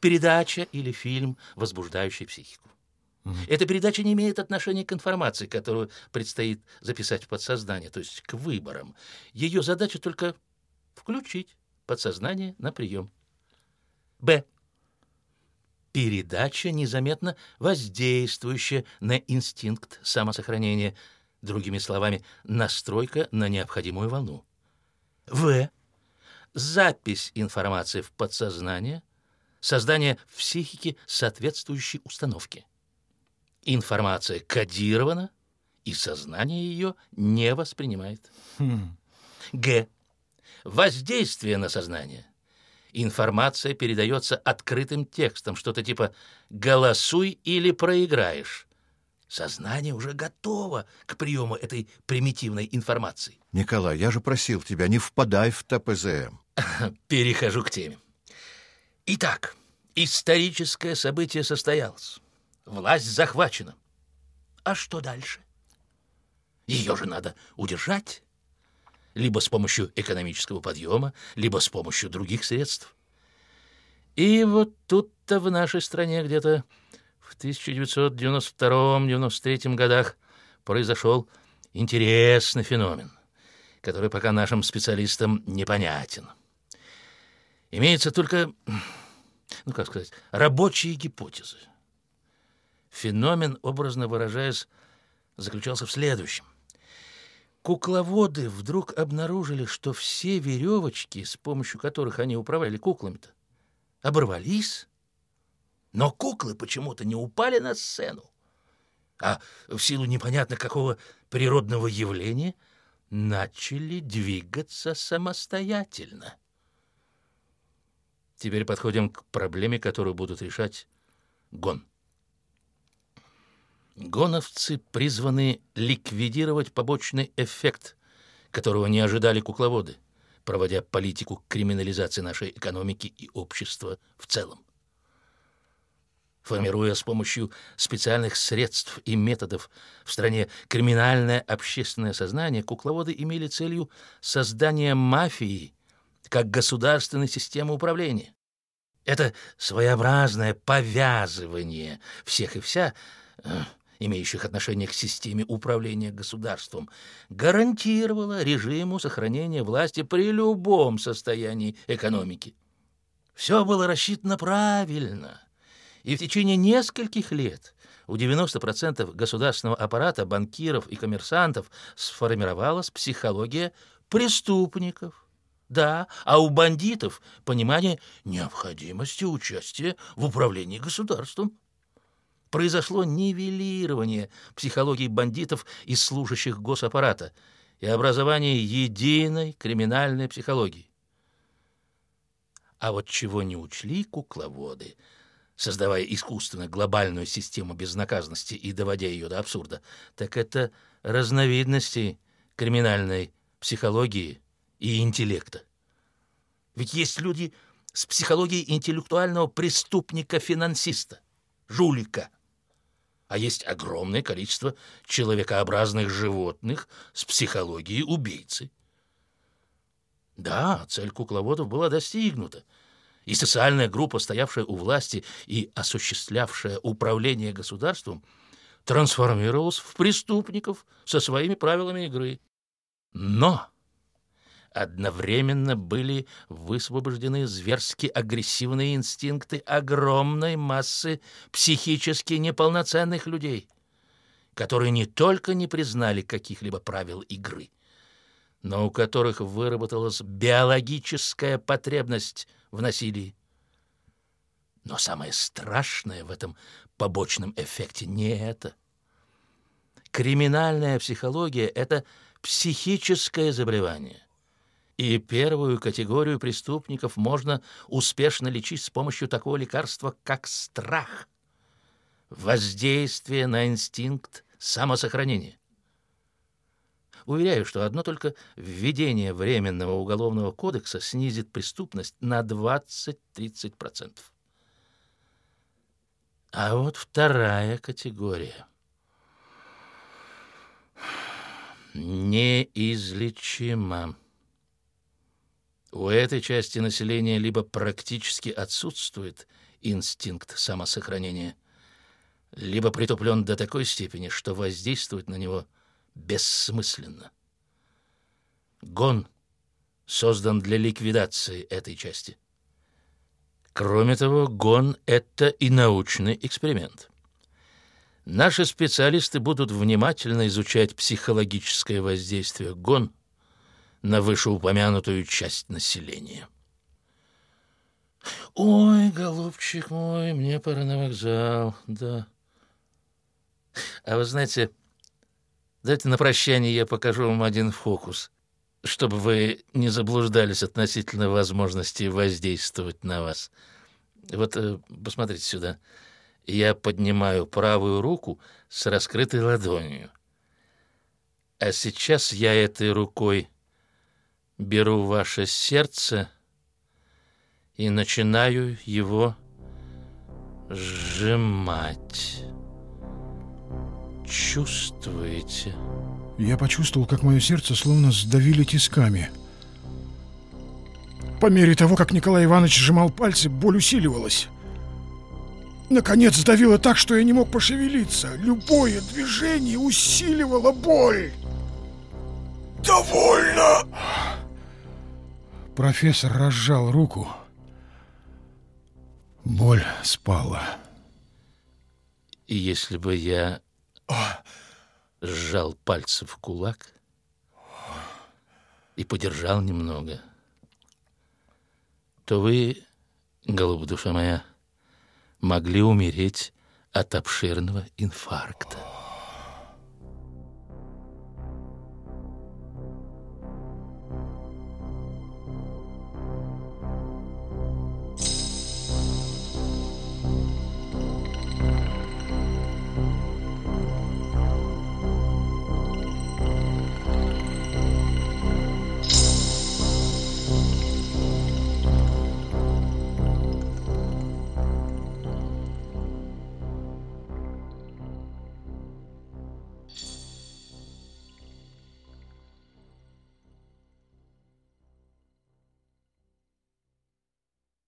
Передача или фильм, возбуждающий психику. Эта передача не имеет отношения к информации, которую предстоит записать в подсознание, то есть к выборам. Ее задача только включить подсознание на прием. Б. Передача, незаметно воздействующая на инстинкт самосохранения, другими словами, настройка на необходимую волну. В. Запись информации в подсознание, создание в психике соответствующей установки. Информация кодирована, и сознание ее не воспринимает. Хм. Г. Воздействие на сознание. Информация передается открытым текстом, что-то типа «голосуй или проиграешь». Сознание уже готово к приему этой примитивной информации. Николай, я же просил тебя, не впадай в ТПЗМ. Перехожу к теме. Итак, историческое событие состоялось. Власть захвачена. А что дальше? Ее же надо удержать. Либо с помощью экономического подъема, либо с помощью других средств. И вот тут-то в нашей стране где-то в 1992-93 годах произошел интересный феномен, который пока нашим специалистам непонятен. Имеется только, ну как сказать, рабочие гипотезы. Феномен, образно выражаясь, заключался в следующем. Кукловоды вдруг обнаружили, что все веревочки, с помощью которых они управляли куклами-то, оборвались, но куклы почему-то не упали на сцену, а в силу непонятно какого природного явления начали двигаться самостоятельно. Теперь подходим к проблеме, которую будут решать ГОН. Гоновцы призваны ликвидировать побочный эффект, которого не ожидали кукловоды, проводя политику криминализации нашей экономики и общества в целом. Формируя с помощью специальных средств и методов в стране криминальное общественное сознание, кукловоды имели целью создание мафии как государственной системы управления. Это своеобразное повязывание всех и вся э, имеющих отношение к системе управления государством, гарантировала режиму сохранения власти при любом состоянии экономики. Все было рассчитано правильно, и в течение нескольких лет у 90% государственного аппарата, банкиров и коммерсантов сформировалась психология преступников. Да, а у бандитов понимание необходимости участия в управлении государством произошло нивелирование психологии бандитов и служащих госаппарата и образование единой криминальной психологии. А вот чего не учли кукловоды, создавая искусственно глобальную систему безнаказанности и доводя ее до абсурда, так это разновидности криминальной психологии и интеллекта. Ведь есть люди с психологией интеллектуального преступника-финансиста, жулика – а есть огромное количество человекообразных животных с психологией убийцы. Да, цель кукловодов была достигнута, и социальная группа, стоявшая у власти и осуществлявшая управление государством, трансформировалась в преступников со своими правилами игры. Но одновременно были высвобождены зверски агрессивные инстинкты огромной массы психически неполноценных людей, которые не только не признали каких-либо правил игры, но у которых выработалась биологическая потребность в насилии. Но самое страшное в этом побочном эффекте не это. Криминальная психология — это психическое заболевание — и первую категорию преступников можно успешно лечить с помощью такого лекарства, как страх. Воздействие на инстинкт самосохранения. Уверяю, что одно только введение временного уголовного кодекса снизит преступность на 20-30%. А вот вторая категория. Неизлечима. У этой части населения либо практически отсутствует инстинкт самосохранения, либо притуплен до такой степени, что воздействовать на него бессмысленно. Гон создан для ликвидации этой части. Кроме того, гон — это и научный эксперимент. Наши специалисты будут внимательно изучать психологическое воздействие гон на вышеупомянутую часть населения. «Ой, голубчик мой, мне пора на вокзал, да». А вы знаете, давайте на прощание я покажу вам один фокус, чтобы вы не заблуждались относительно возможности воздействовать на вас. Вот э, посмотрите сюда. Я поднимаю правую руку с раскрытой ладонью. А сейчас я этой рукой беру ваше сердце и начинаю его сжимать. Чувствуете? Я почувствовал, как мое сердце словно сдавили тисками. По мере того, как Николай Иванович сжимал пальцы, боль усиливалась. Наконец сдавило так, что я не мог пошевелиться. Любое движение усиливало боль. «Довольно!» Профессор разжал руку. Боль спала. И если бы я сжал пальцы в кулак и подержал немного, то вы, голубь душа моя, могли умереть от обширного инфаркта.